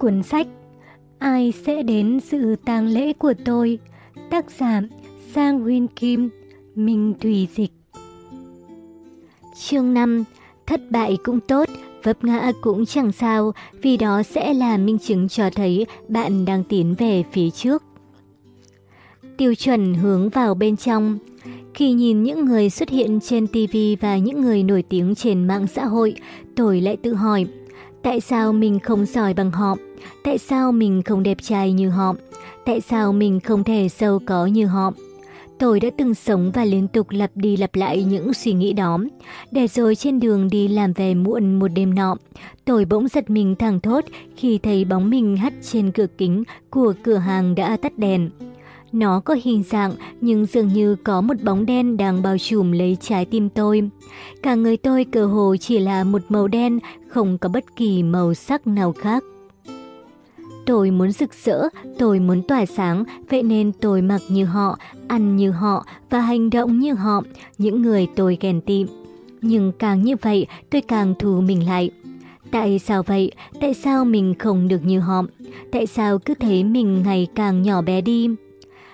Cuốn sách Ai sẽ đến sự tang lễ của tôi? Tác giả Sang Win Kim Minh thủy Dịch Chương 5 Thất bại cũng tốt, vấp ngã cũng chẳng sao, vì đó sẽ là minh chứng cho thấy bạn đang tiến về phía trước. Tiêu chuẩn hướng vào bên trong Khi nhìn những người xuất hiện trên TV và những người nổi tiếng trên mạng xã hội, tôi lại tự hỏi, tại sao mình không giỏi bằng họ? Tại sao mình không đẹp trai như họ? Tại sao mình không thể sâu có như họ? Tôi đã từng sống và liên tục lặp đi lặp lại những suy nghĩ đó. Để rồi trên đường đi làm về muộn một đêm nọ, tôi bỗng giật mình thẳng thốt khi thấy bóng mình hắt trên cửa kính của cửa hàng đã tắt đèn. Nó có hình dạng nhưng dường như có một bóng đen đang bao trùm lấy trái tim tôi. Cả người tôi cơ hồ chỉ là một màu đen, không có bất kỳ màu sắc nào khác. Tôi muốn rực rỡ, tôi muốn tỏa sáng, vậy nên tôi mặc như họ, ăn như họ và hành động như họ, những người tôi ghen tị. Nhưng càng như vậy, tôi càng thù mình lại. Tại sao vậy? Tại sao mình không được như họ? Tại sao cứ thấy mình ngày càng nhỏ bé đi?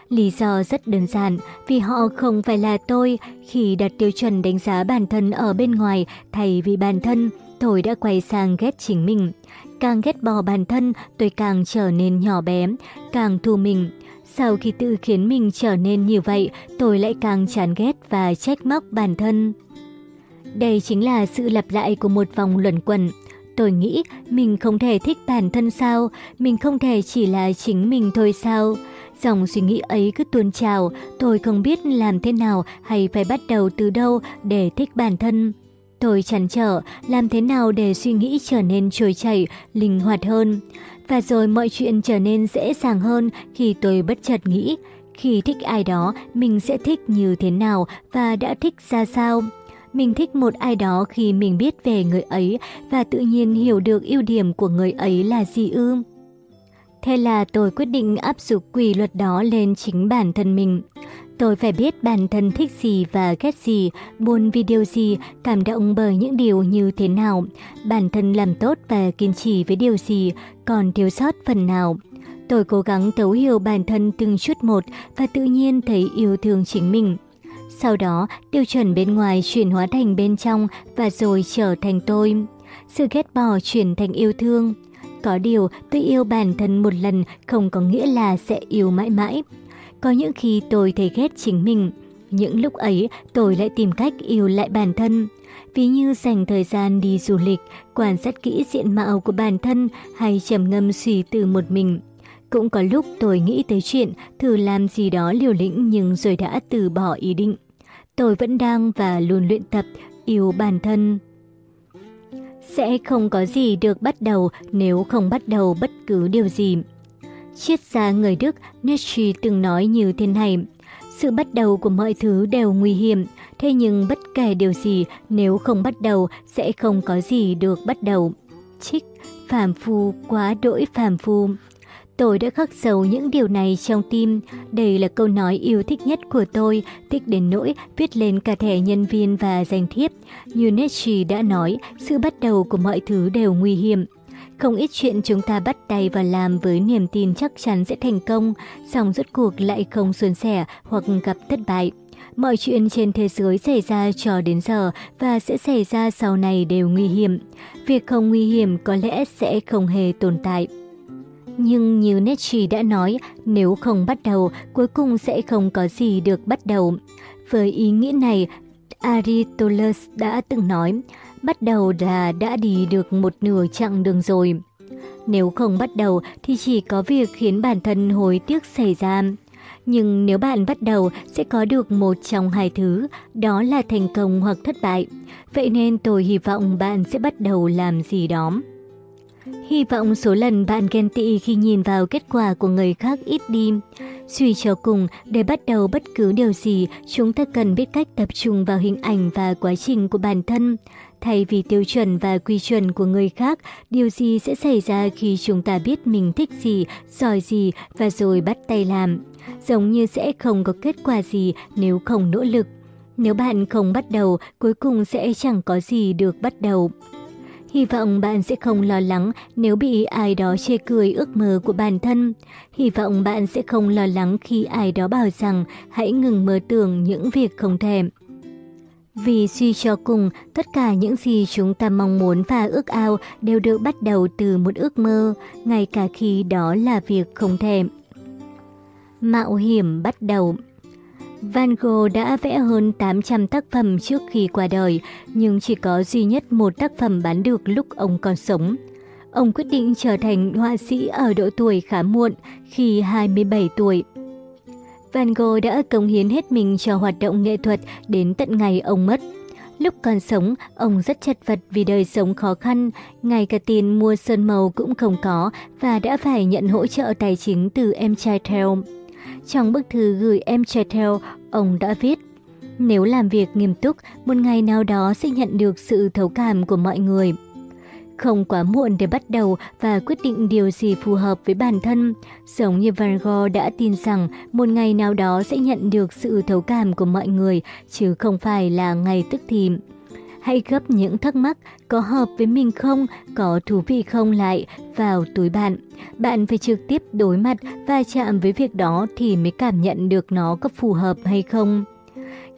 Lý do rất đơn giản, vì họ không phải là tôi. Khi đặt tiêu chuẩn đánh giá bản thân ở bên ngoài thay vì bản thân, tôi đã quay sang ghét chính mình. Càng ghét bỏ bản thân, tôi càng trở nên nhỏ bé, càng thù mình. Sau khi tự khiến mình trở nên như vậy, tôi lại càng chán ghét và trách móc bản thân. Đây chính là sự lặp lại của một vòng luẩn quẩn. Tôi nghĩ mình không thể thích bản thân sao, mình không thể chỉ là chính mình thôi sao. Dòng suy nghĩ ấy cứ tuôn trào, tôi không biết làm thế nào hay phải bắt đầu từ đâu để thích bản thân. Tôi chăn trở làm thế nào để suy nghĩ trở nên trôi chảy, linh hoạt hơn. Và rồi mọi chuyện trở nên dễ dàng hơn khi tôi bất chợt nghĩ, khi thích ai đó mình sẽ thích như thế nào và đã thích ra sao. Mình thích một ai đó khi mình biết về người ấy và tự nhiên hiểu được ưu điểm của người ấy là gì ư. Thế là tôi quyết định áp dụng quy luật đó lên chính bản thân mình. Tôi phải biết bản thân thích gì và ghét gì, buồn vì điều gì, cảm động bởi những điều như thế nào, bản thân làm tốt và kiên trì với điều gì, còn thiếu sót phần nào. Tôi cố gắng thấu hiểu bản thân từng chút một và tự nhiên thấy yêu thương chính mình. Sau đó, tiêu chuẩn bên ngoài chuyển hóa thành bên trong và rồi trở thành tôi. Sự ghét bỏ chuyển thành yêu thương. Có điều, tôi yêu bản thân một lần không có nghĩa là sẽ yêu mãi mãi. Có những khi tôi thấy ghét chính mình. Những lúc ấy tôi lại tìm cách yêu lại bản thân. Ví như dành thời gian đi du lịch, quan sát kỹ diện mạo của bản thân hay trầm ngâm suy tư một mình. Cũng có lúc tôi nghĩ tới chuyện thử làm gì đó liều lĩnh nhưng rồi đã từ bỏ ý định. Tôi vẫn đang và luôn luyện tập yêu bản thân. Sẽ không có gì được bắt đầu nếu không bắt đầu bất cứ điều gì. Triết gia người Đức Nietzsche từng nói như thế này, sự bắt đầu của mọi thứ đều nguy hiểm, thế nhưng bất kể điều gì nếu không bắt đầu sẽ không có gì được bắt đầu. Trích, phàm phu quá đỗi phàm phu. Tôi đã khắc sâu những điều này trong tim. Đây là câu nói yêu thích nhất của tôi, thích đến nỗi viết lên cả thẻ nhân viên và danh thiếp. Như Nietzsche đã nói, sự bắt đầu của mọi thứ đều nguy hiểm. Không ít chuyện chúng ta bắt tay và làm với niềm tin chắc chắn sẽ thành công, song rốt cuộc lại không suôn sẻ hoặc gặp thất bại. Mọi chuyện trên thế giới xảy ra cho đến giờ và sẽ xảy ra sau này đều nguy hiểm. Việc không nguy hiểm có lẽ sẽ không hề tồn tại. Nhưng như Nietzsche đã nói, nếu không bắt đầu, cuối cùng sẽ không có gì được bắt đầu. Với ý nghĩa này, Aristoteles đã từng nói, bắt đầu là đã đi được một nửa chặng đường rồi. Nếu không bắt đầu thì chỉ có việc khiến bản thân hối tiếc xảy ra. Nhưng nếu bạn bắt đầu sẽ có được một trong hai thứ, đó là thành công hoặc thất bại. Vậy nên tôi hy vọng bạn sẽ bắt đầu làm gì đó. Hy vọng số lần bạn ghen tị khi nhìn vào kết quả của người khác ít đi. Suy cho cùng, để bắt đầu bất cứ điều gì, chúng ta cần biết cách tập trung vào hình ảnh và quá trình của bản thân. Thay vì tiêu chuẩn và quy chuẩn của người khác, điều gì sẽ xảy ra khi chúng ta biết mình thích gì, giỏi gì và rồi bắt tay làm. Giống như sẽ không có kết quả gì nếu không nỗ lực. Nếu bạn không bắt đầu, cuối cùng sẽ chẳng có gì được bắt đầu. Hy vọng bạn sẽ không lo lắng nếu bị ai đó chê cười ước mơ của bản thân. Hy vọng bạn sẽ không lo lắng khi ai đó bảo rằng hãy ngừng mơ tưởng những việc không thể. Vì suy cho cùng, tất cả những gì chúng ta mong muốn và ước ao đều được bắt đầu từ một ước mơ, ngay cả khi đó là việc không thể. Mạo hiểm bắt đầu Van Gogh đã vẽ hơn 800 tác phẩm trước khi qua đời, nhưng chỉ có duy nhất một tác phẩm bán được lúc ông còn sống. Ông quyết định trở thành họa sĩ ở độ tuổi khá muộn, khi 27 tuổi. Van Gogh đã cống hiến hết mình cho hoạt động nghệ thuật đến tận ngày ông mất. Lúc còn sống, ông rất chật vật vì đời sống khó khăn, ngay cả tiền mua sơn màu cũng không có và đã phải nhận hỗ trợ tài chính từ em trai theo. Trong bức thư gửi em Chetel, ông đã viết Nếu làm việc nghiêm túc, một ngày nào đó sẽ nhận được sự thấu cảm của mọi người. Không quá muộn để bắt đầu và quyết định điều gì phù hợp với bản thân. Giống như Van Gogh đã tin rằng một ngày nào đó sẽ nhận được sự thấu cảm của mọi người, chứ không phải là ngày tức thìm. Hãy gấp những thắc mắc có hợp với mình không, có thú vị không lại vào túi bạn. Bạn phải trực tiếp đối mặt và chạm với việc đó thì mới cảm nhận được nó có phù hợp hay không.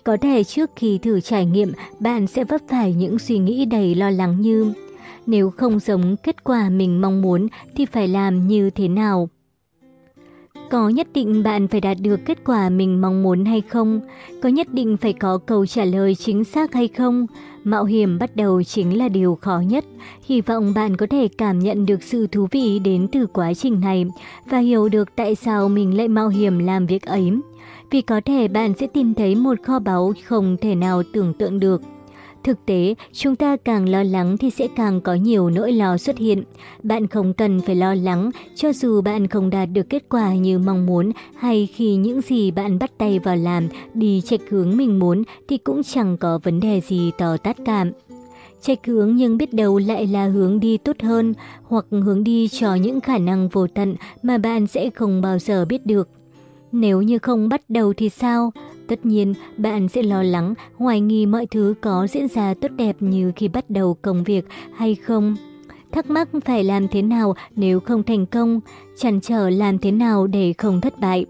Có thể trước khi thử trải nghiệm, bạn sẽ vấp phải những suy nghĩ đầy lo lắng như nếu không giống kết quả mình mong muốn thì phải làm như thế nào? Có nhất định bạn phải đạt được kết quả mình mong muốn hay không? Có nhất định phải có câu trả lời chính xác hay không? Mạo hiểm bắt đầu chính là điều khó nhất. Hy vọng bạn có thể cảm nhận được sự thú vị đến từ quá trình này và hiểu được tại sao mình lại mạo hiểm làm việc ấy. Vì có thể bạn sẽ tìm thấy một kho báu không thể nào tưởng tượng được. Thực tế, chúng ta càng lo lắng thì sẽ càng có nhiều nỗi lo xuất hiện. Bạn không cần phải lo lắng, cho dù bạn không đạt được kết quả như mong muốn hay khi những gì bạn bắt tay vào làm đi chệch hướng mình muốn thì cũng chẳng có vấn đề gì to tát cả. Chệch hướng nhưng biết đâu lại là hướng đi tốt hơn hoặc hướng đi cho những khả năng vô tận mà bạn sẽ không bao giờ biết được. Nếu như không bắt đầu thì sao? Tất nhiên, bạn sẽ lo lắng, hoài nghi mọi thứ có diễn ra tốt đẹp như khi bắt đầu công việc hay không. Thắc mắc phải làm thế nào nếu không thành công, chăn trở làm thế nào để không thất bại.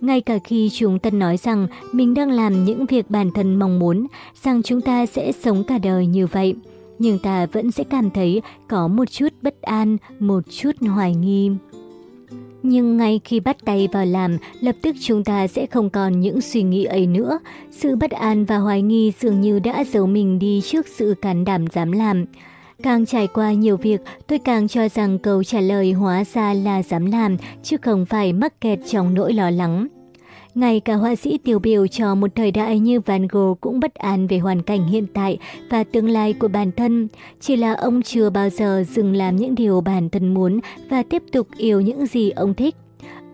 Ngay cả khi chúng ta nói rằng mình đang làm những việc bản thân mong muốn, rằng chúng ta sẽ sống cả đời như vậy, nhưng ta vẫn sẽ cảm thấy có một chút bất an, một chút hoài nghi. Nhưng ngay khi bắt tay vào làm, lập tức chúng ta sẽ không còn những suy nghĩ ấy nữa. Sự bất an và hoài nghi dường như đã giấu mình đi trước sự can đảm dám làm. Càng trải qua nhiều việc, tôi càng cho rằng câu trả lời hóa ra là dám làm, chứ không phải mắc kẹt trong nỗi lo lắng. Ngay cả họa sĩ tiêu biểu cho một thời đại như Van Gogh cũng bất an về hoàn cảnh hiện tại và tương lai của bản thân. Chỉ là ông chưa bao giờ dừng làm những điều bản thân muốn và tiếp tục yêu những gì ông thích.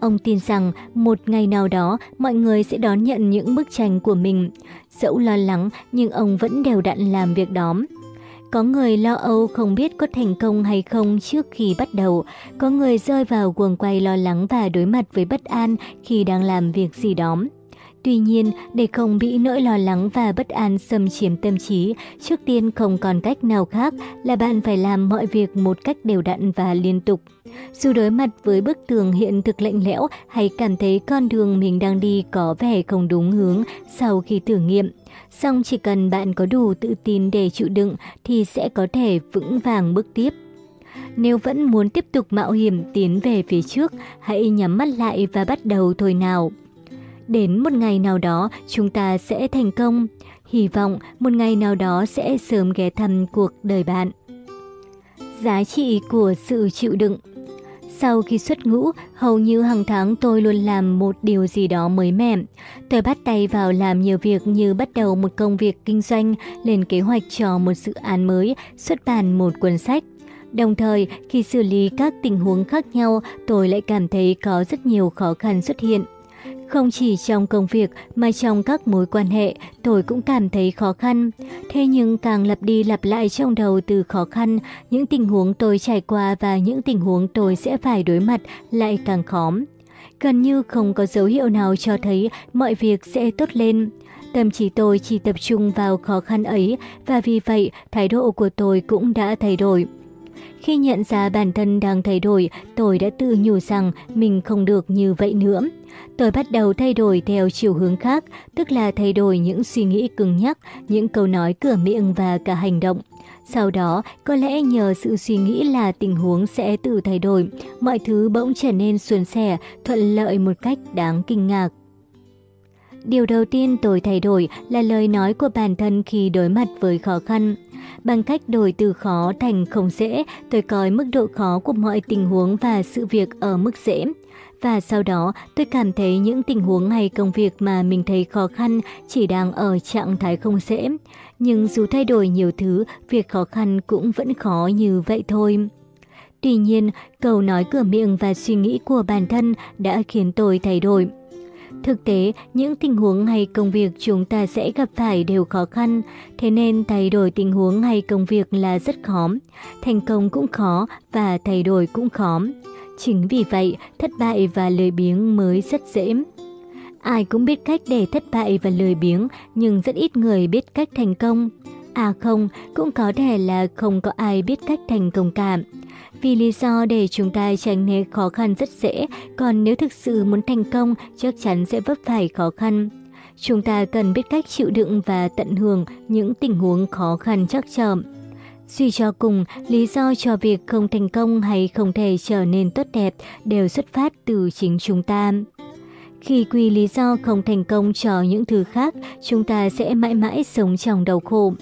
Ông tin rằng một ngày nào đó, mọi người sẽ đón nhận những bức tranh của mình. Dẫu lo lắng, nhưng ông vẫn đều đặn làm việc đó. Có người lo âu không biết có thành công hay không trước khi bắt đầu. Có người rơi vào guồng quay lo lắng và đối mặt với bất an khi đang làm việc gì đó. Tuy nhiên, để không bị nỗi lo lắng và bất an xâm chiếm tâm trí, trước tiên không còn cách nào khác là bạn phải làm mọi việc một cách đều đặn và liên tục. Dù đối mặt với bức tường hiện thực lạnh lẽo hay cảm thấy con đường mình đang đi có vẻ không đúng hướng sau khi thử nghiệm, Xong chỉ cần bạn có đủ tự tin để chịu đựng thì sẽ có thể vững vàng bước tiếp. Nếu vẫn muốn tiếp tục mạo hiểm tiến về phía trước, hãy nhắm mắt lại và bắt đầu thôi nào. Đến một ngày nào đó chúng ta sẽ thành công. Hy vọng một ngày nào đó sẽ sớm ghé thăm cuộc đời bạn. Giá trị của sự chịu đựng sau khi xuất ngũ, hầu như hàng tháng tôi luôn làm một điều gì đó mới mẻ. Tôi bắt tay vào làm nhiều việc như bắt đầu một công việc kinh doanh, lên kế hoạch cho một dự án mới, xuất bản một cuốn sách. Đồng thời, khi xử lý các tình huống khác nhau, tôi lại cảm thấy có rất nhiều khó khăn xuất hiện. Không chỉ trong công việc mà trong các mối quan hệ, tôi cũng cảm thấy khó khăn. Thế nhưng càng lặp đi lặp lại trong đầu từ khó khăn, những tình huống tôi trải qua và những tình huống tôi sẽ phải đối mặt lại càng khó. Gần như không có dấu hiệu nào cho thấy mọi việc sẽ tốt lên. Tâm trí tôi chỉ tập trung vào khó khăn ấy và vì vậy thái độ của tôi cũng đã thay đổi. Khi nhận ra bản thân đang thay đổi, tôi đã tự nhủ rằng mình không được như vậy nữa. Tôi bắt đầu thay đổi theo chiều hướng khác, tức là thay đổi những suy nghĩ cứng nhắc, những câu nói cửa miệng và cả hành động. Sau đó, có lẽ nhờ sự suy nghĩ là tình huống sẽ tự thay đổi, mọi thứ bỗng trở nên suôn sẻ, thuận lợi một cách đáng kinh ngạc. Điều đầu tiên tôi thay đổi là lời nói của bản thân khi đối mặt với khó khăn. Bằng cách đổi từ khó thành không dễ, tôi coi mức độ khó của mọi tình huống và sự việc ở mức dễ. Và sau đó, tôi cảm thấy những tình huống hay công việc mà mình thấy khó khăn chỉ đang ở trạng thái không dễ. Nhưng dù thay đổi nhiều thứ, việc khó khăn cũng vẫn khó như vậy thôi. Tuy nhiên, câu nói cửa miệng và suy nghĩ của bản thân đã khiến tôi thay đổi. Thực tế, những tình huống hay công việc chúng ta sẽ gặp phải đều khó khăn, thế nên thay đổi tình huống hay công việc là rất khó. Thành công cũng khó và thay đổi cũng khó. Chính vì vậy, thất bại và lười biếng mới rất dễ. Ai cũng biết cách để thất bại và lười biếng, nhưng rất ít người biết cách thành công. À không, cũng có thể là không có ai biết cách thành công cả. Vì lý do để chúng ta tránh né khó khăn rất dễ, còn nếu thực sự muốn thành công chắc chắn sẽ vấp phải khó khăn. Chúng ta cần biết cách chịu đựng và tận hưởng những tình huống khó khăn chắc trở. Suy cho cùng, lý do cho việc không thành công hay không thể trở nên tốt đẹp đều xuất phát từ chính chúng ta. Khi quy lý do không thành công cho những thứ khác, chúng ta sẽ mãi mãi sống trong đau khổ.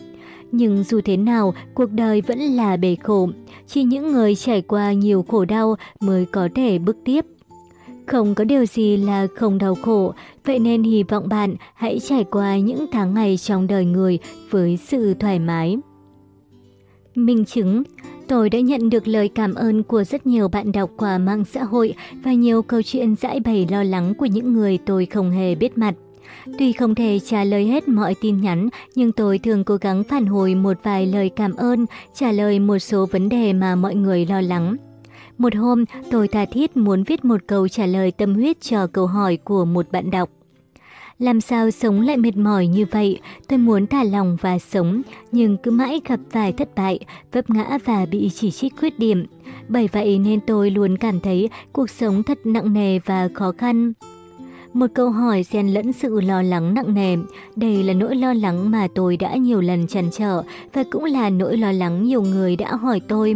Nhưng dù thế nào, cuộc đời vẫn là bể khổ. Chỉ những người trải qua nhiều khổ đau mới có thể bước tiếp. Không có điều gì là không đau khổ, vậy nên hy vọng bạn hãy trải qua những tháng ngày trong đời người với sự thoải mái. Minh chứng Tôi đã nhận được lời cảm ơn của rất nhiều bạn đọc qua mạng xã hội và nhiều câu chuyện giải bày lo lắng của những người tôi không hề biết mặt. Tuy không thể trả lời hết mọi tin nhắn, nhưng tôi thường cố gắng phản hồi một vài lời cảm ơn, trả lời một số vấn đề mà mọi người lo lắng. Một hôm, tôi tha thiết muốn viết một câu trả lời tâm huyết cho câu hỏi của một bạn đọc. Làm sao sống lại mệt mỏi như vậy? Tôi muốn thả lòng và sống, nhưng cứ mãi gặp phải thất bại, vấp ngã và bị chỉ trích khuyết điểm. Bởi vậy nên tôi luôn cảm thấy cuộc sống thật nặng nề và khó khăn. Một câu hỏi xen lẫn sự lo lắng nặng nề. Đây là nỗi lo lắng mà tôi đã nhiều lần trần trở và cũng là nỗi lo lắng nhiều người đã hỏi tôi.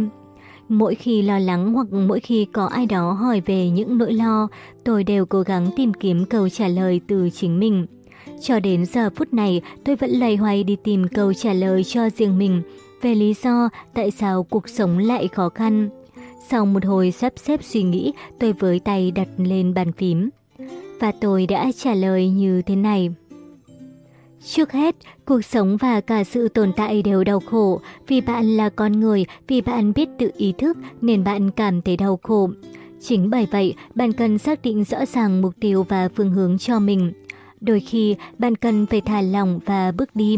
Mỗi khi lo lắng hoặc mỗi khi có ai đó hỏi về những nỗi lo, tôi đều cố gắng tìm kiếm câu trả lời từ chính mình. Cho đến giờ phút này, tôi vẫn lầy hoay đi tìm câu trả lời cho riêng mình về lý do tại sao cuộc sống lại khó khăn. Sau một hồi sắp xếp suy nghĩ, tôi với tay đặt lên bàn phím. Và tôi đã trả lời như thế này. Trước hết, cuộc sống và cả sự tồn tại đều đau khổ. Vì bạn là con người, vì bạn biết tự ý thức nên bạn cảm thấy đau khổ. Chính bởi vậy, bạn cần xác định rõ ràng mục tiêu và phương hướng cho mình. Đôi khi, bạn cần phải thả lỏng và bước đi.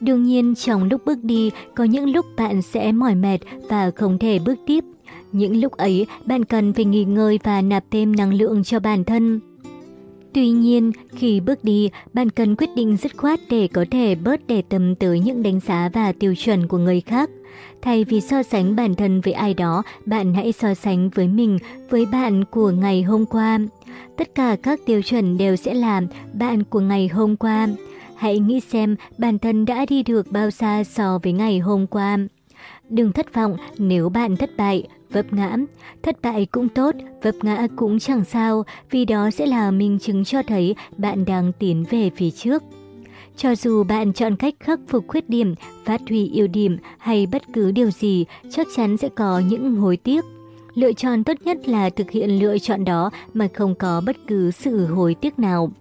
Đương nhiên, trong lúc bước đi, có những lúc bạn sẽ mỏi mệt và không thể bước tiếp. Những lúc ấy, bạn cần phải nghỉ ngơi và nạp thêm năng lượng cho bản thân. Tuy nhiên, khi bước đi, bạn cần quyết định dứt khoát để có thể bớt để tâm tới những đánh giá và tiêu chuẩn của người khác. Thay vì so sánh bản thân với ai đó, bạn hãy so sánh với mình, với bạn của ngày hôm qua. Tất cả các tiêu chuẩn đều sẽ làm bạn của ngày hôm qua. Hãy nghĩ xem bản thân đã đi được bao xa so với ngày hôm qua. Đừng thất vọng nếu bạn thất bại, vấp ngã. Thất bại cũng tốt, vấp ngã cũng chẳng sao, vì đó sẽ là minh chứng cho thấy bạn đang tiến về phía trước. Cho dù bạn chọn cách khắc phục khuyết điểm, phát huy ưu điểm hay bất cứ điều gì, chắc chắn sẽ có những hối tiếc. Lựa chọn tốt nhất là thực hiện lựa chọn đó mà không có bất cứ sự hối tiếc nào.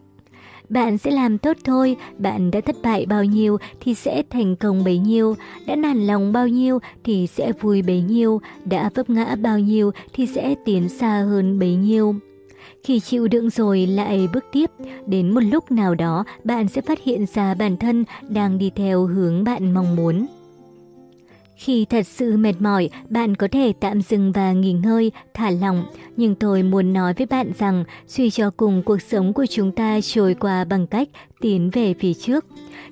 Bạn sẽ làm tốt thôi, bạn đã thất bại bao nhiêu thì sẽ thành công bấy nhiêu, đã nản lòng bao nhiêu thì sẽ vui bấy nhiêu, đã vấp ngã bao nhiêu thì sẽ tiến xa hơn bấy nhiêu. Khi chịu đựng rồi lại bước tiếp, đến một lúc nào đó bạn sẽ phát hiện ra bản thân đang đi theo hướng bạn mong muốn. Khi thật sự mệt mỏi, bạn có thể tạm dừng và nghỉ ngơi, thả lỏng. Nhưng tôi muốn nói với bạn rằng, suy cho cùng cuộc sống của chúng ta trôi qua bằng cách tiến về phía trước.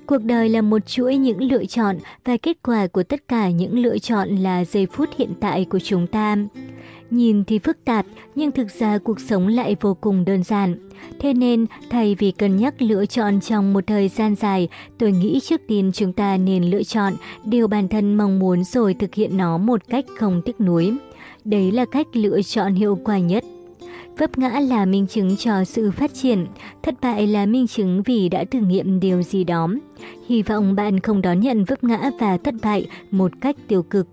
Cuộc đời là một chuỗi những lựa chọn và kết quả của tất cả những lựa chọn là giây phút hiện tại của chúng ta. Nhìn thì phức tạp, nhưng thực ra cuộc sống lại vô cùng đơn giản. Thế nên, thay vì cân nhắc lựa chọn trong một thời gian dài, tôi nghĩ trước tiên chúng ta nên lựa chọn điều bản thân mong muốn rồi thực hiện nó một cách không tiếc nuối. Đấy là cách lựa chọn hiệu quả nhất. Vấp ngã là minh chứng cho sự phát triển, thất bại là minh chứng vì đã thử nghiệm điều gì đó. Hy vọng bạn không đón nhận vấp ngã và thất bại một cách tiêu cực.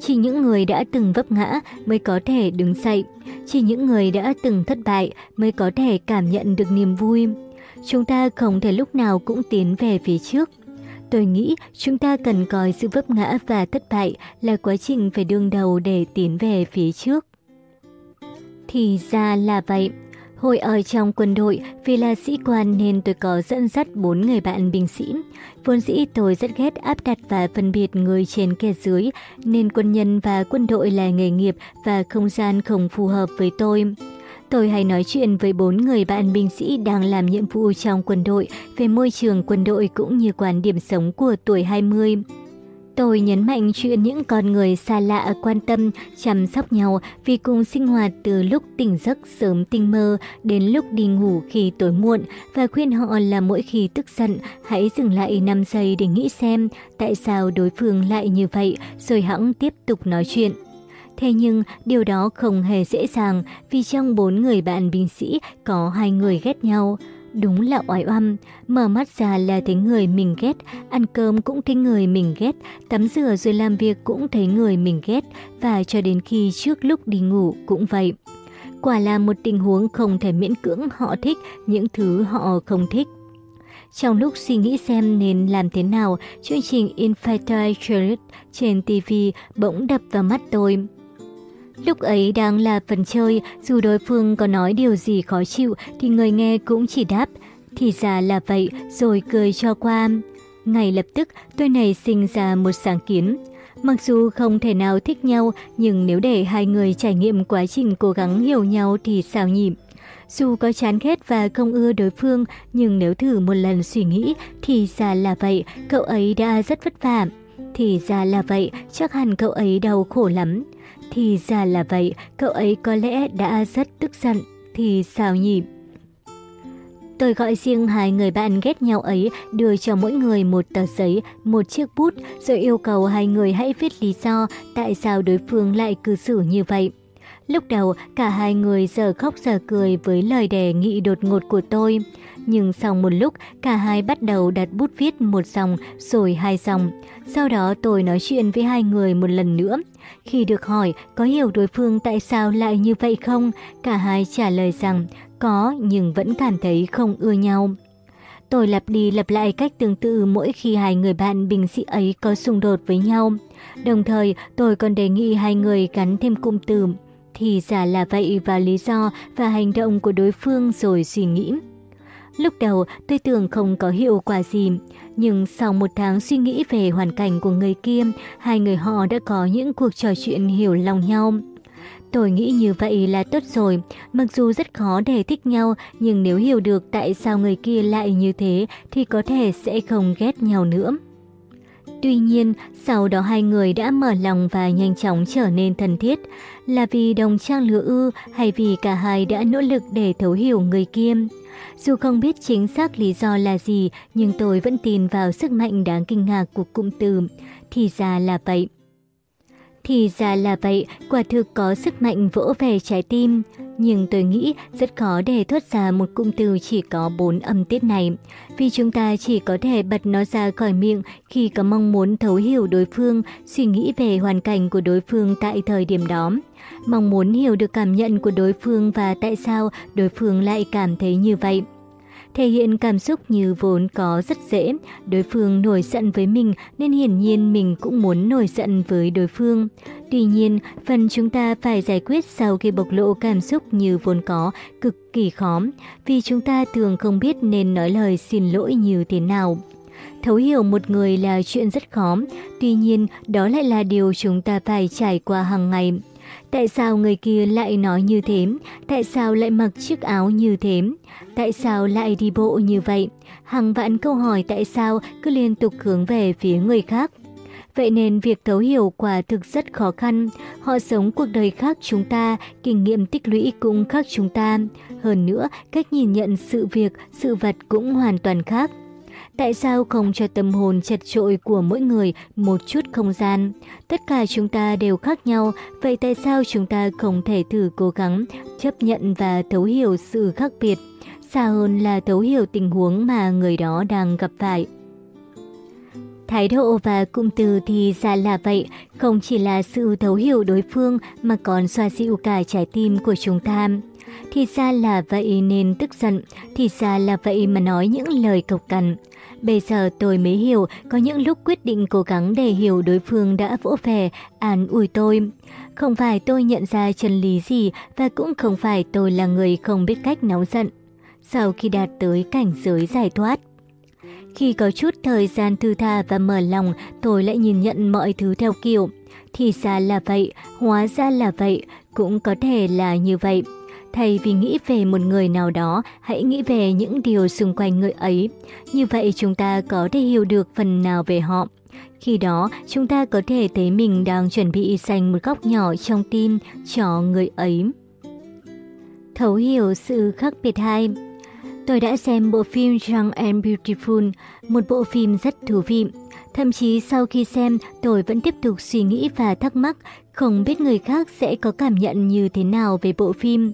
Chỉ những người đã từng vấp ngã mới có thể đứng dậy. Chỉ những người đã từng thất bại mới có thể cảm nhận được niềm vui. Chúng ta không thể lúc nào cũng tiến về phía trước. Tôi nghĩ chúng ta cần coi sự vấp ngã và thất bại là quá trình phải đương đầu để tiến về phía trước. Thì ra là vậy. Hồi ở trong quân đội, vì là sĩ quan nên tôi có dẫn dắt bốn người bạn binh sĩ. Vốn dĩ tôi rất ghét áp đặt và phân biệt người trên kẻ dưới, nên quân nhân và quân đội là nghề nghiệp và không gian không phù hợp với tôi. Tôi hay nói chuyện với bốn người bạn binh sĩ đang làm nhiệm vụ trong quân đội về môi trường quân đội cũng như quan điểm sống của tuổi 20. Tôi nhấn mạnh chuyện những con người xa lạ quan tâm, chăm sóc nhau vì cùng sinh hoạt từ lúc tỉnh giấc sớm tinh mơ đến lúc đi ngủ khi tối muộn và khuyên họ là mỗi khi tức giận hãy dừng lại 5 giây để nghĩ xem tại sao đối phương lại như vậy rồi hãng tiếp tục nói chuyện. Thế nhưng điều đó không hề dễ dàng vì trong bốn người bạn binh sĩ có hai người ghét nhau. Đúng là oái oăm, mở mắt ra là thấy người mình ghét, ăn cơm cũng thấy người mình ghét, tắm rửa rồi làm việc cũng thấy người mình ghét, và cho đến khi trước lúc đi ngủ cũng vậy. Quả là một tình huống không thể miễn cưỡng họ thích những thứ họ không thích. Trong lúc suy nghĩ xem nên làm thế nào, chương trình Infatuated trên TV bỗng đập vào mắt tôi. Lúc ấy đang là phần chơi, dù đối phương có nói điều gì khó chịu thì người nghe cũng chỉ đáp, thì ra là vậy, rồi cười cho qua. Ngay lập tức tôi nảy sinh ra một sáng kiến. Mặc dù không thể nào thích nhau, nhưng nếu để hai người trải nghiệm quá trình cố gắng hiểu nhau thì sao nhỉ? Dù có chán ghét và không ưa đối phương, nhưng nếu thử một lần suy nghĩ thì ra là vậy, cậu ấy đã rất vất vả. Thì ra là vậy, chắc hẳn cậu ấy đau khổ lắm. Thì ra là vậy, cậu ấy có lẽ đã rất tức giận. Thì sao nhỉ? Tôi gọi riêng hai người bạn ghét nhau ấy đưa cho mỗi người một tờ giấy, một chiếc bút rồi yêu cầu hai người hãy viết lý do tại sao đối phương lại cư xử như vậy. Lúc đầu, cả hai người giờ khóc giờ cười với lời đề nghị đột ngột của tôi. Nhưng sau một lúc, cả hai bắt đầu đặt bút viết một dòng rồi hai dòng. Sau đó tôi nói chuyện với hai người một lần nữa. Khi được hỏi có hiểu đối phương tại sao lại như vậy không, cả hai trả lời rằng có nhưng vẫn cảm thấy không ưa nhau. Tôi lặp đi lặp lại cách tương tự mỗi khi hai người bạn bình sĩ ấy có xung đột với nhau. Đồng thời, tôi còn đề nghị hai người gắn thêm cụm từ thì giả là vậy và lý do và hành động của đối phương rồi suy nghĩ. Lúc đầu tôi tưởng không có hiệu quả gì, nhưng sau một tháng suy nghĩ về hoàn cảnh của người kia, hai người họ đã có những cuộc trò chuyện hiểu lòng nhau. Tôi nghĩ như vậy là tốt rồi, mặc dù rất khó để thích nhau, nhưng nếu hiểu được tại sao người kia lại như thế thì có thể sẽ không ghét nhau nữa. Tuy nhiên, sau đó hai người đã mở lòng và nhanh chóng trở nên thân thiết, là vì đồng trang lứa ư hay vì cả hai đã nỗ lực để thấu hiểu người kia. Dù không biết chính xác lý do là gì, nhưng tôi vẫn tin vào sức mạnh đáng kinh ngạc của cụm từ. Thì ra là vậy. Thì ra là vậy, quả thực có sức mạnh vỗ về trái tim. Nhưng tôi nghĩ rất khó để thoát ra một cụm từ chỉ có bốn âm tiết này. Vì chúng ta chỉ có thể bật nó ra khỏi miệng khi có mong muốn thấu hiểu đối phương, suy nghĩ về hoàn cảnh của đối phương tại thời điểm đó. Mong muốn hiểu được cảm nhận của đối phương và tại sao đối phương lại cảm thấy như vậy. Thể hiện cảm xúc như vốn có rất dễ, đối phương nổi giận với mình nên hiển nhiên mình cũng muốn nổi giận với đối phương. Tuy nhiên, phần chúng ta phải giải quyết sau khi bộc lộ cảm xúc như vốn có cực kỳ khó, vì chúng ta thường không biết nên nói lời xin lỗi như thế nào. Thấu hiểu một người là chuyện rất khó, tuy nhiên đó lại là điều chúng ta phải trải qua hàng ngày. Tại sao người kia lại nói như thế? Tại sao lại mặc chiếc áo như thế? Tại sao lại đi bộ như vậy? Hàng vạn câu hỏi tại sao cứ liên tục hướng về phía người khác. Vậy nên việc thấu hiểu quả thực rất khó khăn. Họ sống cuộc đời khác chúng ta, kinh nghiệm tích lũy cũng khác chúng ta. Hơn nữa, cách nhìn nhận sự việc, sự vật cũng hoàn toàn khác. Tại sao không cho tâm hồn chật trội của mỗi người một chút không gian? Tất cả chúng ta đều khác nhau, vậy tại sao chúng ta không thể thử cố gắng chấp nhận và thấu hiểu sự khác biệt? Xa hơn là thấu hiểu tình huống mà người đó đang gặp phải. Thái độ và cụm từ thì ra là vậy, không chỉ là sự thấu hiểu đối phương mà còn xoa dịu cả trái tim của chúng ta. Thì ra là vậy nên tức giận, thì ra là vậy mà nói những lời cộc cằn. Bây giờ tôi mới hiểu, có những lúc quyết định cố gắng để hiểu đối phương đã vỗ về, an ủi tôi. Không phải tôi nhận ra chân lý gì và cũng không phải tôi là người không biết cách nóng giận. Sau khi đạt tới cảnh giới giải thoát, khi có chút thời gian thư tha và mở lòng, tôi lại nhìn nhận mọi thứ theo kiểu. Thì ra là vậy, hóa ra là vậy, cũng có thể là như vậy. Thay vì nghĩ về một người nào đó, hãy nghĩ về những điều xung quanh người ấy. Như vậy chúng ta có thể hiểu được phần nào về họ. Khi đó, chúng ta có thể thấy mình đang chuẩn bị dành một góc nhỏ trong tim cho người ấy. Thấu hiểu sự khác biệt hai Tôi đã xem bộ phim Young and Beautiful, một bộ phim rất thú vị. Thậm chí sau khi xem, tôi vẫn tiếp tục suy nghĩ và thắc mắc, không biết người khác sẽ có cảm nhận như thế nào về bộ phim.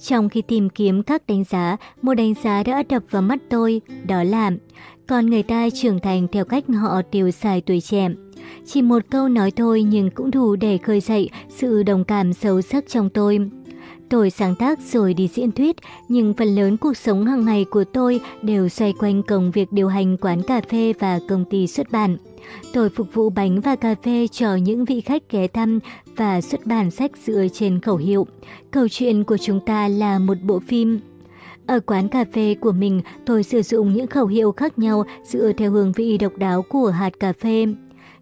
Trong khi tìm kiếm các đánh giá, một đánh giá đã đập vào mắt tôi, đó là còn người ta trưởng thành theo cách họ tiêu xài tuổi trẻ. Chỉ một câu nói thôi nhưng cũng đủ để khơi dậy sự đồng cảm sâu sắc trong tôi. Tôi sáng tác rồi đi diễn thuyết, nhưng phần lớn cuộc sống hàng ngày của tôi đều xoay quanh công việc điều hành quán cà phê và công ty xuất bản. Tôi phục vụ bánh và cà phê cho những vị khách ghé thăm và xuất bản sách dựa trên khẩu hiệu. Câu chuyện của chúng ta là một bộ phim. Ở quán cà phê của mình, tôi sử dụng những khẩu hiệu khác nhau dựa theo hương vị độc đáo của hạt cà phê.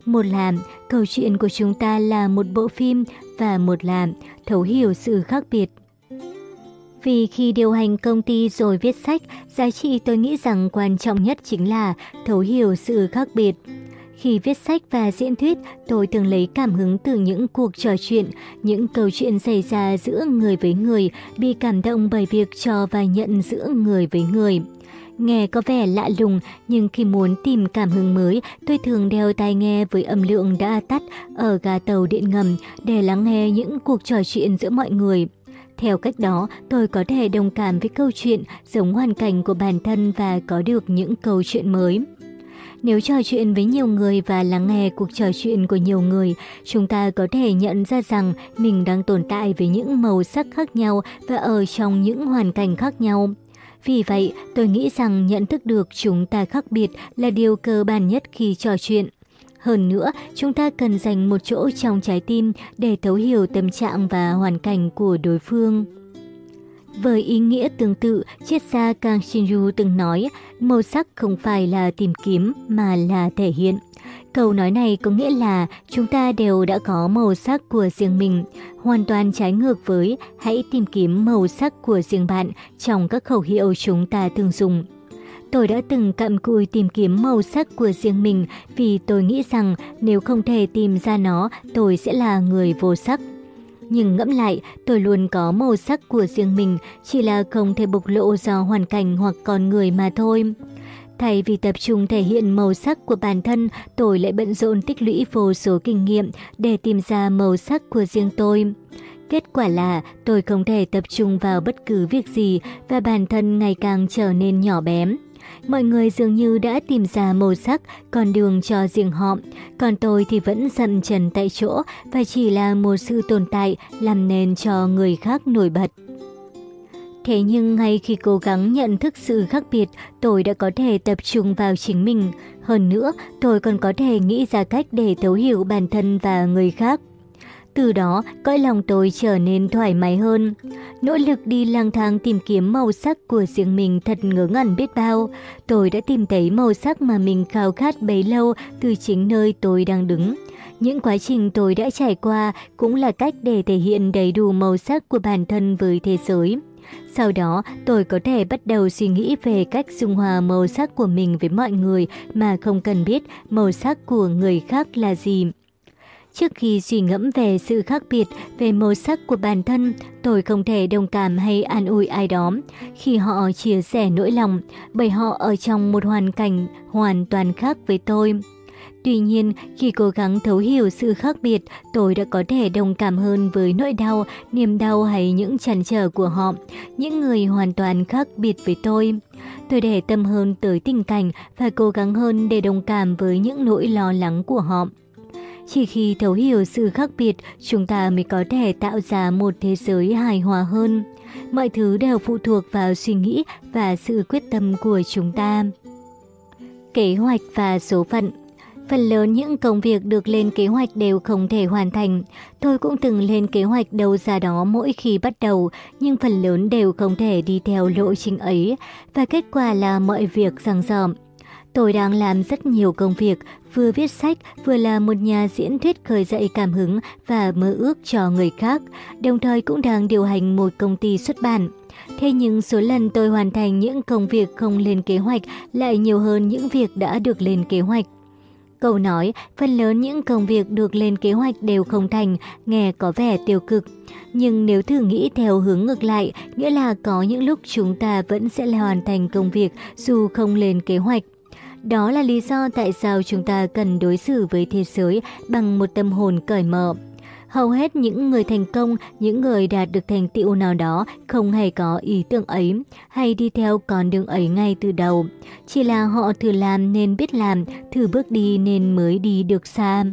Một là câu chuyện của chúng ta là một bộ phim và một là thấu hiểu sự khác biệt. Vì khi điều hành công ty rồi viết sách, giá trị tôi nghĩ rằng quan trọng nhất chính là thấu hiểu sự khác biệt. Khi viết sách và diễn thuyết, tôi thường lấy cảm hứng từ những cuộc trò chuyện, những câu chuyện xảy ra giữa người với người, bị cảm động bởi việc cho và nhận giữa người với người. Nghe có vẻ lạ lùng, nhưng khi muốn tìm cảm hứng mới, tôi thường đeo tai nghe với âm lượng đã tắt ở ga tàu điện ngầm để lắng nghe những cuộc trò chuyện giữa mọi người. Theo cách đó, tôi có thể đồng cảm với câu chuyện, giống hoàn cảnh của bản thân và có được những câu chuyện mới. Nếu trò chuyện với nhiều người và lắng nghe cuộc trò chuyện của nhiều người, chúng ta có thể nhận ra rằng mình đang tồn tại với những màu sắc khác nhau và ở trong những hoàn cảnh khác nhau. Vì vậy, tôi nghĩ rằng nhận thức được chúng ta khác biệt là điều cơ bản nhất khi trò chuyện. Hơn nữa, chúng ta cần dành một chỗ trong trái tim để thấu hiểu tâm trạng và hoàn cảnh của đối phương. Với ý nghĩa tương tự, triết gia Kang Shinju từng nói, màu sắc không phải là tìm kiếm mà là thể hiện. Câu nói này có nghĩa là chúng ta đều đã có màu sắc của riêng mình, hoàn toàn trái ngược với hãy tìm kiếm màu sắc của riêng bạn trong các khẩu hiệu chúng ta thường dùng. Tôi đã từng cặm cụi tìm kiếm màu sắc của riêng mình vì tôi nghĩ rằng nếu không thể tìm ra nó, tôi sẽ là người vô sắc. Nhưng ngẫm lại, tôi luôn có màu sắc của riêng mình, chỉ là không thể bộc lộ do hoàn cảnh hoặc con người mà thôi. Thay vì tập trung thể hiện màu sắc của bản thân, tôi lại bận rộn tích lũy vô số kinh nghiệm để tìm ra màu sắc của riêng tôi. Kết quả là tôi không thể tập trung vào bất cứ việc gì và bản thân ngày càng trở nên nhỏ bé. Mọi người dường như đã tìm ra màu sắc, con đường cho riêng họ. Còn tôi thì vẫn dậm chân tại chỗ và chỉ là một sự tồn tại làm nền cho người khác nổi bật. Thế nhưng ngay khi cố gắng nhận thức sự khác biệt, tôi đã có thể tập trung vào chính mình. Hơn nữa, tôi còn có thể nghĩ ra cách để thấu hiểu bản thân và người khác. Từ đó, cõi lòng tôi trở nên thoải mái hơn. Nỗ lực đi lang thang tìm kiếm màu sắc của riêng mình thật ngớ ngẩn biết bao. Tôi đã tìm thấy màu sắc mà mình khao khát bấy lâu từ chính nơi tôi đang đứng. Những quá trình tôi đã trải qua cũng là cách để thể hiện đầy đủ màu sắc của bản thân với thế giới. Sau đó, tôi có thể bắt đầu suy nghĩ về cách dung hòa màu sắc của mình với mọi người mà không cần biết màu sắc của người khác là gì. Trước khi suy ngẫm về sự khác biệt về màu sắc của bản thân, tôi không thể đồng cảm hay an ủi ai đó khi họ chia sẻ nỗi lòng, bởi họ ở trong một hoàn cảnh hoàn toàn khác với tôi. Tuy nhiên, khi cố gắng thấu hiểu sự khác biệt, tôi đã có thể đồng cảm hơn với nỗi đau, niềm đau hay những trăn trở của họ, những người hoàn toàn khác biệt với tôi. Tôi để tâm hơn tới tình cảnh và cố gắng hơn để đồng cảm với những nỗi lo lắng của họ. Chỉ khi thấu hiểu sự khác biệt, chúng ta mới có thể tạo ra một thế giới hài hòa hơn. Mọi thứ đều phụ thuộc vào suy nghĩ và sự quyết tâm của chúng ta. Kế hoạch và số phận Phần lớn những công việc được lên kế hoạch đều không thể hoàn thành. Tôi cũng từng lên kế hoạch đâu ra đó mỗi khi bắt đầu, nhưng phần lớn đều không thể đi theo lộ trình ấy, và kết quả là mọi việc răng rộm Tôi đang làm rất nhiều công việc, vừa viết sách, vừa là một nhà diễn thuyết khởi dậy cảm hứng và mơ ước cho người khác, đồng thời cũng đang điều hành một công ty xuất bản. Thế nhưng số lần tôi hoàn thành những công việc không lên kế hoạch lại nhiều hơn những việc đã được lên kế hoạch. Cầu nói, phần lớn những công việc được lên kế hoạch đều không thành, nghe có vẻ tiêu cực. Nhưng nếu thử nghĩ theo hướng ngược lại, nghĩa là có những lúc chúng ta vẫn sẽ hoàn thành công việc dù không lên kế hoạch. Đó là lý do tại sao chúng ta cần đối xử với thế giới bằng một tâm hồn cởi mở. Hầu hết những người thành công, những người đạt được thành tựu nào đó không hề có ý tưởng ấy hay đi theo con đường ấy ngay từ đầu. Chỉ là họ thử làm nên biết làm, thử bước đi nên mới đi được xa.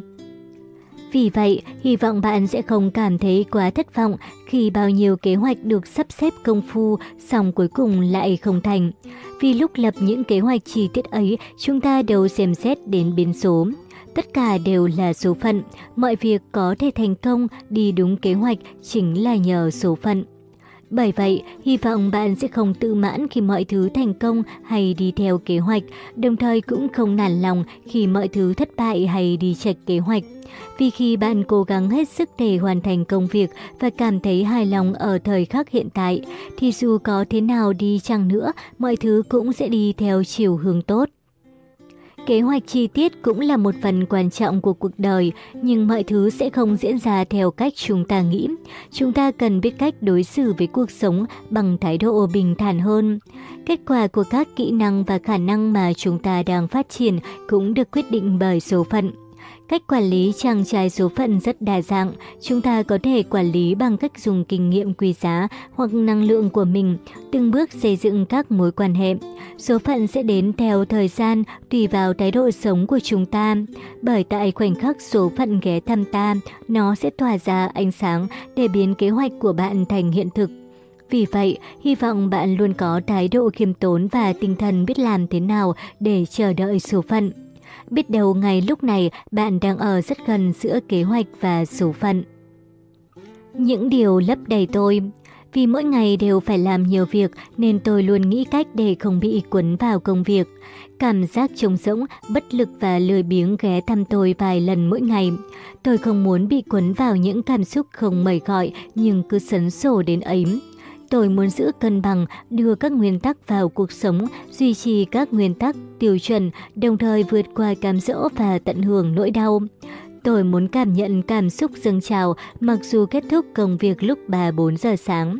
Vì vậy, hy vọng bạn sẽ không cảm thấy quá thất vọng khi bao nhiêu kế hoạch được sắp xếp công phu, xong cuối cùng lại không thành. Vì lúc lập những kế hoạch chi tiết ấy, chúng ta đều xem xét đến biến số. Tất cả đều là số phận, mọi việc có thể thành công, đi đúng kế hoạch chính là nhờ số phận. Bởi vậy, hy vọng bạn sẽ không tự mãn khi mọi thứ thành công hay đi theo kế hoạch, đồng thời cũng không nản lòng khi mọi thứ thất bại hay đi chệch kế hoạch. Vì khi bạn cố gắng hết sức để hoàn thành công việc và cảm thấy hài lòng ở thời khắc hiện tại, thì dù có thế nào đi chăng nữa, mọi thứ cũng sẽ đi theo chiều hướng tốt. Kế hoạch chi tiết cũng là một phần quan trọng của cuộc đời, nhưng mọi thứ sẽ không diễn ra theo cách chúng ta nghĩ. Chúng ta cần biết cách đối xử với cuộc sống bằng thái độ bình thản hơn. Kết quả của các kỹ năng và khả năng mà chúng ta đang phát triển cũng được quyết định bởi số phận. Cách quản lý chàng trai số phận rất đa dạng, chúng ta có thể quản lý bằng cách dùng kinh nghiệm quý giá hoặc năng lượng của mình, từng bước xây dựng các mối quan hệ. Số phận sẽ đến theo thời gian tùy vào thái độ sống của chúng ta, bởi tại khoảnh khắc số phận ghé thăm ta, nó sẽ tỏa ra ánh sáng để biến kế hoạch của bạn thành hiện thực. Vì vậy, hy vọng bạn luôn có thái độ khiêm tốn và tinh thần biết làm thế nào để chờ đợi số phận. Biết đâu ngày lúc này bạn đang ở rất gần giữa kế hoạch và số phận. Những điều lấp đầy tôi Vì mỗi ngày đều phải làm nhiều việc nên tôi luôn nghĩ cách để không bị cuốn vào công việc. Cảm giác trống rỗng, bất lực và lười biếng ghé thăm tôi vài lần mỗi ngày. Tôi không muốn bị cuốn vào những cảm xúc không mời gọi nhưng cứ sấn sổ đến ấy. Tôi muốn giữ cân bằng, đưa các nguyên tắc vào cuộc sống, duy trì các nguyên tắc, tiêu chuẩn, đồng thời vượt qua cám dỗ và tận hưởng nỗi đau. Tôi muốn cảm nhận cảm xúc dâng trào mặc dù kết thúc công việc lúc 3-4 giờ sáng.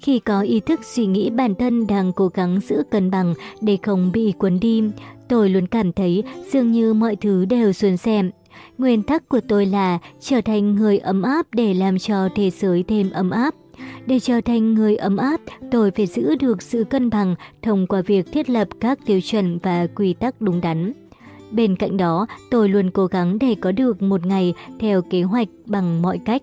Khi có ý thức suy nghĩ bản thân đang cố gắng giữ cân bằng để không bị cuốn đi, tôi luôn cảm thấy dường như mọi thứ đều xuân xem. Nguyên tắc của tôi là trở thành người ấm áp để làm cho thế giới thêm ấm áp. Để trở thành người ấm áp, tôi phải giữ được sự cân bằng thông qua việc thiết lập các tiêu chuẩn và quy tắc đúng đắn. Bên cạnh đó, tôi luôn cố gắng để có được một ngày theo kế hoạch bằng mọi cách.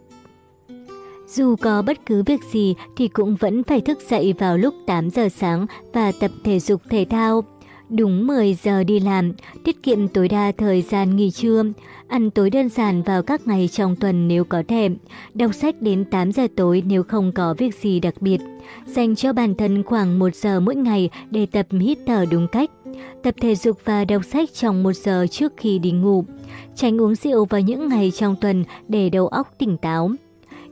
Dù có bất cứ việc gì thì cũng vẫn phải thức dậy vào lúc 8 giờ sáng và tập thể dục thể thao. Đúng 10 giờ đi làm, tiết kiệm tối đa thời gian nghỉ trưa, ăn tối đơn giản vào các ngày trong tuần nếu có thể, đọc sách đến 8 giờ tối nếu không có việc gì đặc biệt, dành cho bản thân khoảng 1 giờ mỗi ngày để tập hít thở đúng cách. tập thể dục và đọc sách trong một giờ trước khi đi ngủ, tránh uống rượu vào những ngày trong tuần để đầu óc tỉnh táo.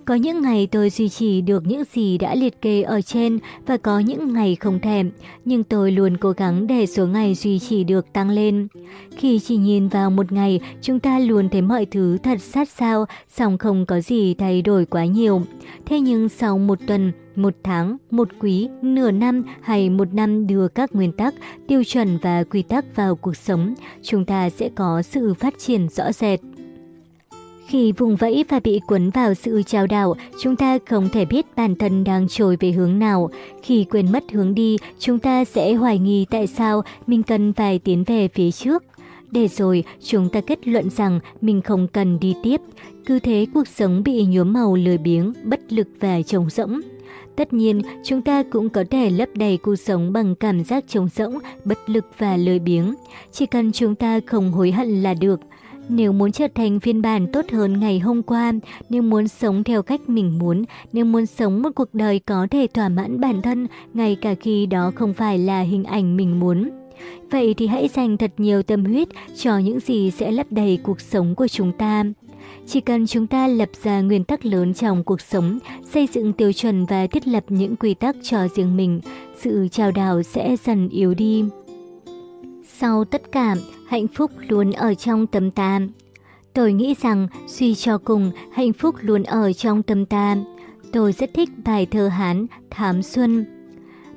Có những ngày tôi duy trì được những gì đã liệt kê ở trên và có những ngày không thèm, nhưng tôi luôn cố gắng để số ngày duy trì được tăng lên. Khi chỉ nhìn vào một ngày, chúng ta luôn thấy mọi thứ thật sát sao, song không có gì thay đổi quá nhiều. Thế nhưng sau một tuần, một tháng, một quý, nửa năm hay một năm đưa các nguyên tắc, tiêu chuẩn và quy tắc vào cuộc sống, chúng ta sẽ có sự phát triển rõ rệt. Khi vùng vẫy và bị cuốn vào sự trao đảo, chúng ta không thể biết bản thân đang trồi về hướng nào. Khi quên mất hướng đi, chúng ta sẽ hoài nghi tại sao mình cần phải tiến về phía trước. Để rồi, chúng ta kết luận rằng mình không cần đi tiếp. Cứ thế cuộc sống bị nhuốm màu lười biếng, bất lực và trống rỗng. Tất nhiên, chúng ta cũng có thể lấp đầy cuộc sống bằng cảm giác trống rỗng, bất lực và lười biếng. Chỉ cần chúng ta không hối hận là được. Nếu muốn trở thành phiên bản tốt hơn ngày hôm qua, nếu muốn sống theo cách mình muốn, nếu muốn sống một cuộc đời có thể thỏa mãn bản thân, ngay cả khi đó không phải là hình ảnh mình muốn. Vậy thì hãy dành thật nhiều tâm huyết cho những gì sẽ lấp đầy cuộc sống của chúng ta. Chỉ cần chúng ta lập ra nguyên tắc lớn trong cuộc sống, xây dựng tiêu chuẩn và thiết lập những quy tắc cho riêng mình, sự trao đảo sẽ dần yếu đi. Sau tất cả, hạnh phúc luôn ở trong tâm ta. Tôi nghĩ rằng, suy cho cùng, hạnh phúc luôn ở trong tâm ta. Tôi rất thích bài thơ Hán Thám Xuân.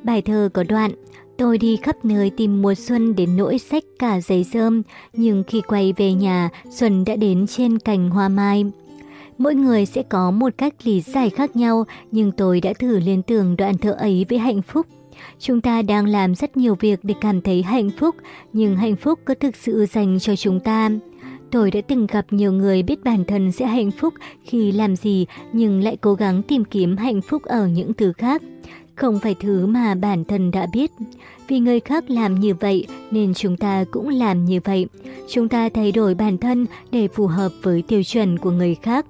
Bài thơ có đoạn, tôi đi khắp nơi tìm mùa xuân đến nỗi sách cả giấy rơm, nhưng khi quay về nhà, xuân đã đến trên cành hoa mai. Mỗi người sẽ có một cách lý giải khác nhau, nhưng tôi đã thử liên tưởng đoạn thơ ấy với hạnh phúc. Chúng ta đang làm rất nhiều việc để cảm thấy hạnh phúc, nhưng hạnh phúc có thực sự dành cho chúng ta. Tôi đã từng gặp nhiều người biết bản thân sẽ hạnh phúc khi làm gì nhưng lại cố gắng tìm kiếm hạnh phúc ở những thứ khác. Không phải thứ mà bản thân đã biết. Vì người khác làm như vậy nên chúng ta cũng làm như vậy. Chúng ta thay đổi bản thân để phù hợp với tiêu chuẩn của người khác.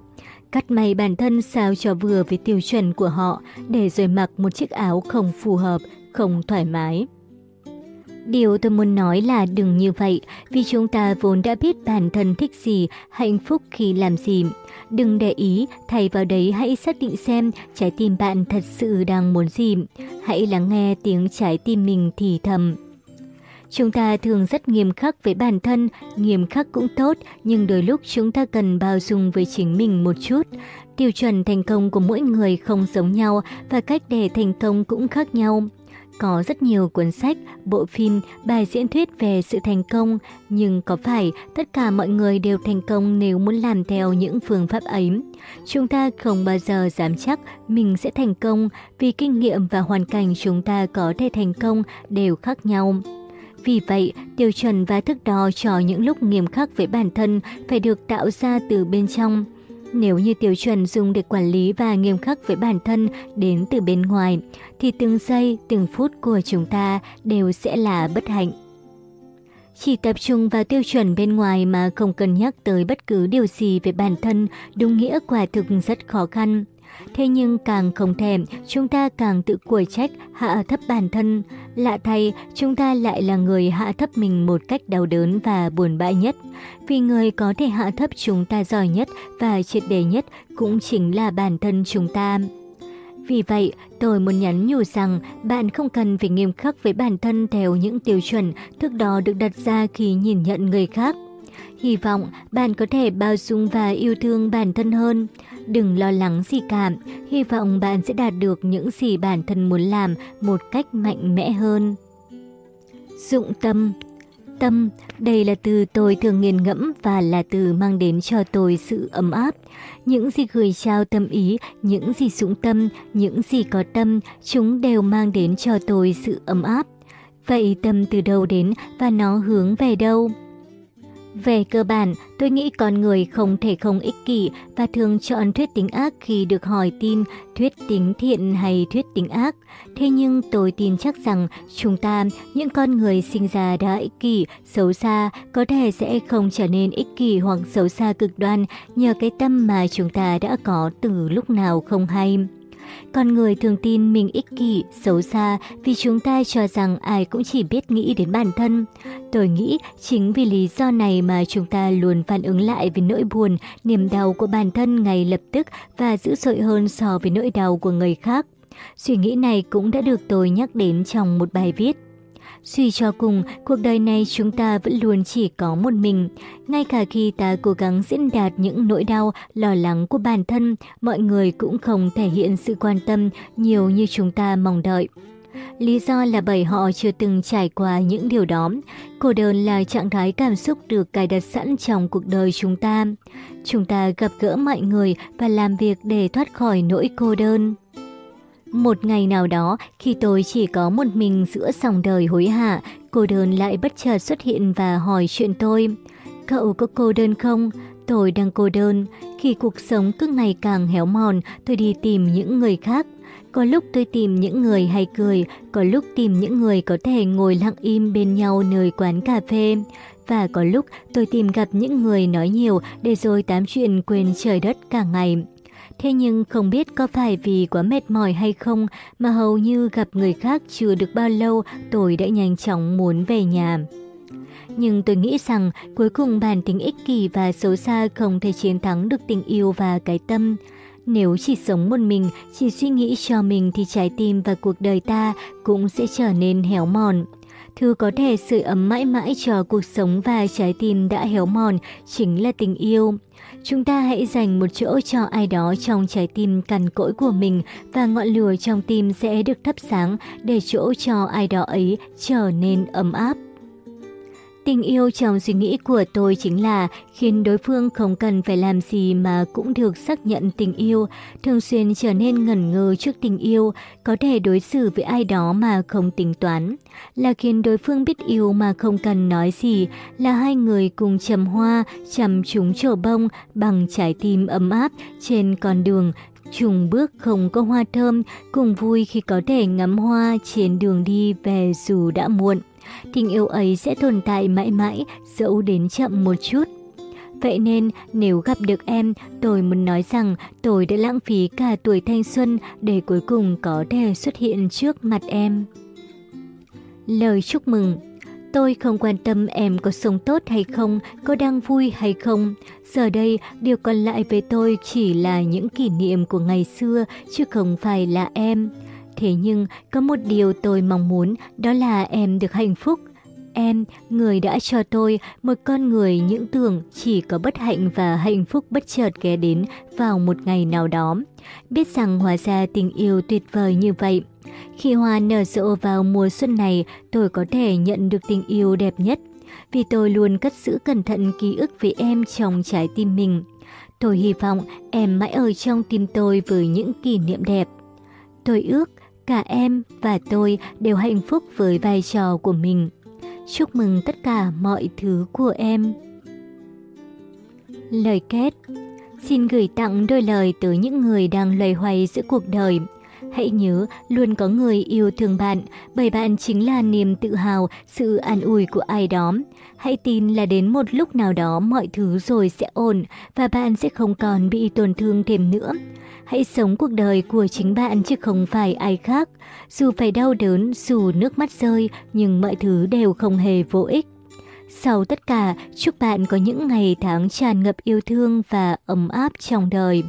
Cắt may bản thân sao cho vừa với tiêu chuẩn của họ để rồi mặc một chiếc áo không phù hợp, không thoải mái. Điều tôi muốn nói là đừng như vậy, vì chúng ta vốn đã biết bản thân thích gì, hạnh phúc khi làm gì. Đừng để ý, thay vào đấy hãy xác định xem trái tim bạn thật sự đang muốn gì. Hãy lắng nghe tiếng trái tim mình thì thầm. Chúng ta thường rất nghiêm khắc với bản thân, nghiêm khắc cũng tốt, nhưng đôi lúc chúng ta cần bao dung với chính mình một chút. Tiêu chuẩn thành công của mỗi người không giống nhau và cách để thành công cũng khác nhau. Có rất nhiều cuốn sách, bộ phim, bài diễn thuyết về sự thành công, nhưng có phải tất cả mọi người đều thành công nếu muốn làm theo những phương pháp ấy? Chúng ta không bao giờ dám chắc mình sẽ thành công vì kinh nghiệm và hoàn cảnh chúng ta có thể thành công đều khác nhau. Vì vậy, tiêu chuẩn và thức đo cho những lúc nghiêm khắc với bản thân phải được tạo ra từ bên trong. Nếu như tiêu chuẩn dùng để quản lý và nghiêm khắc với bản thân đến từ bên ngoài, thì từng giây, từng phút của chúng ta đều sẽ là bất hạnh. Chỉ tập trung vào tiêu chuẩn bên ngoài mà không cân nhắc tới bất cứ điều gì về bản thân, đúng nghĩa quả thực rất khó khăn. Thế nhưng càng không thèm, chúng ta càng tự củi trách, hạ thấp bản thân. Lạ thay, chúng ta lại là người hạ thấp mình một cách đau đớn và buồn bã nhất. Vì người có thể hạ thấp chúng ta giỏi nhất và triệt đề nhất cũng chính là bản thân chúng ta. Vì vậy, tôi muốn nhắn nhủ rằng bạn không cần phải nghiêm khắc với bản thân theo những tiêu chuẩn thức đó được đặt ra khi nhìn nhận người khác. Hy vọng bạn có thể bao dung và yêu thương bản thân hơn. Đừng lo lắng gì cả, hy vọng bạn sẽ đạt được những gì bản thân muốn làm một cách mạnh mẽ hơn. Dụng tâm Tâm, đây là từ tôi thường nghiền ngẫm và là từ mang đến cho tôi sự ấm áp. Những gì gửi trao tâm ý, những gì dũng tâm, những gì có tâm, chúng đều mang đến cho tôi sự ấm áp. Vậy tâm từ đâu đến và nó hướng về đâu? Về cơ bản, tôi nghĩ con người không thể không ích kỷ và thường chọn thuyết tính ác khi được hỏi tin thuyết tính thiện hay thuyết tính ác. Thế nhưng tôi tin chắc rằng chúng ta, những con người sinh ra đã ích kỷ, xấu xa, có thể sẽ không trở nên ích kỷ hoặc xấu xa cực đoan nhờ cái tâm mà chúng ta đã có từ lúc nào không hay. Con người thường tin mình ích kỷ, xấu xa vì chúng ta cho rằng ai cũng chỉ biết nghĩ đến bản thân. Tôi nghĩ chính vì lý do này mà chúng ta luôn phản ứng lại với nỗi buồn, niềm đau của bản thân ngay lập tức và dữ dội hơn so với nỗi đau của người khác. Suy nghĩ này cũng đã được tôi nhắc đến trong một bài viết. Suy cho cùng, cuộc đời này chúng ta vẫn luôn chỉ có một mình. Ngay cả khi ta cố gắng diễn đạt những nỗi đau, lo lắng của bản thân, mọi người cũng không thể hiện sự quan tâm nhiều như chúng ta mong đợi. Lý do là bởi họ chưa từng trải qua những điều đó. Cô đơn là trạng thái cảm xúc được cài đặt sẵn trong cuộc đời chúng ta. Chúng ta gặp gỡ mọi người và làm việc để thoát khỏi nỗi cô đơn. Một ngày nào đó, khi tôi chỉ có một mình giữa dòng đời hối hả, cô đơn lại bất chợt xuất hiện và hỏi chuyện tôi. Cậu có cô đơn không? Tôi đang cô đơn. Khi cuộc sống cứ ngày càng héo mòn, tôi đi tìm những người khác. Có lúc tôi tìm những người hay cười, có lúc tìm những người có thể ngồi lặng im bên nhau nơi quán cà phê. Và có lúc tôi tìm gặp những người nói nhiều để rồi tám chuyện quên trời đất cả ngày. Thế nhưng không biết có phải vì quá mệt mỏi hay không mà hầu như gặp người khác chưa được bao lâu tôi đã nhanh chóng muốn về nhà. Nhưng tôi nghĩ rằng cuối cùng bản tính ích kỷ và xấu xa không thể chiến thắng được tình yêu và cái tâm. Nếu chỉ sống một mình, chỉ suy nghĩ cho mình thì trái tim và cuộc đời ta cũng sẽ trở nên héo mòn. Thứ có thể sưởi ấm mãi mãi cho cuộc sống và trái tim đã héo mòn chính là tình yêu. Chúng ta hãy dành một chỗ cho ai đó trong trái tim cằn cỗi của mình và ngọn lửa trong tim sẽ được thắp sáng để chỗ cho ai đó ấy trở nên ấm áp. Tình yêu trong suy nghĩ của tôi chính là khiến đối phương không cần phải làm gì mà cũng được xác nhận tình yêu, thường xuyên trở nên ngẩn ngơ trước tình yêu, có thể đối xử với ai đó mà không tính toán, là khiến đối phương biết yêu mà không cần nói gì, là hai người cùng chầm hoa, chầm chúng trổ bông bằng trái tim ấm áp trên con đường, trùng bước không có hoa thơm, cùng vui khi có thể ngắm hoa trên đường đi về dù đã muộn tình yêu ấy sẽ tồn tại mãi mãi, dẫu đến chậm một chút. Vậy nên, nếu gặp được em, tôi muốn nói rằng tôi đã lãng phí cả tuổi thanh xuân để cuối cùng có thể xuất hiện trước mặt em. Lời chúc mừng Tôi không quan tâm em có sống tốt hay không, có đang vui hay không. Giờ đây, điều còn lại với tôi chỉ là những kỷ niệm của ngày xưa, chứ không phải là em. Thế nhưng, có một điều tôi mong muốn, đó là em được hạnh phúc. Em, người đã cho tôi một con người những tưởng chỉ có bất hạnh và hạnh phúc bất chợt ghé đến vào một ngày nào đó. Biết rằng hóa ra tình yêu tuyệt vời như vậy. Khi hoa nở rộ vào mùa xuân này, tôi có thể nhận được tình yêu đẹp nhất. Vì tôi luôn cất giữ cẩn thận ký ức về em trong trái tim mình. Tôi hy vọng em mãi ở trong tim tôi với những kỷ niệm đẹp. Tôi ước cả em và tôi đều hạnh phúc với vai trò của mình. Chúc mừng tất cả mọi thứ của em. Lời kết Xin gửi tặng đôi lời tới những người đang loay hoay giữa cuộc đời. Hãy nhớ, luôn có người yêu thương bạn, bởi bạn chính là niềm tự hào, sự an ủi của ai đó. Hãy tin là đến một lúc nào đó mọi thứ rồi sẽ ổn và bạn sẽ không còn bị tổn thương thêm nữa. Hãy sống cuộc đời của chính bạn chứ không phải ai khác. Dù phải đau đớn, dù nước mắt rơi, nhưng mọi thứ đều không hề vô ích. Sau tất cả, chúc bạn có những ngày tháng tràn ngập yêu thương và ấm áp trong đời.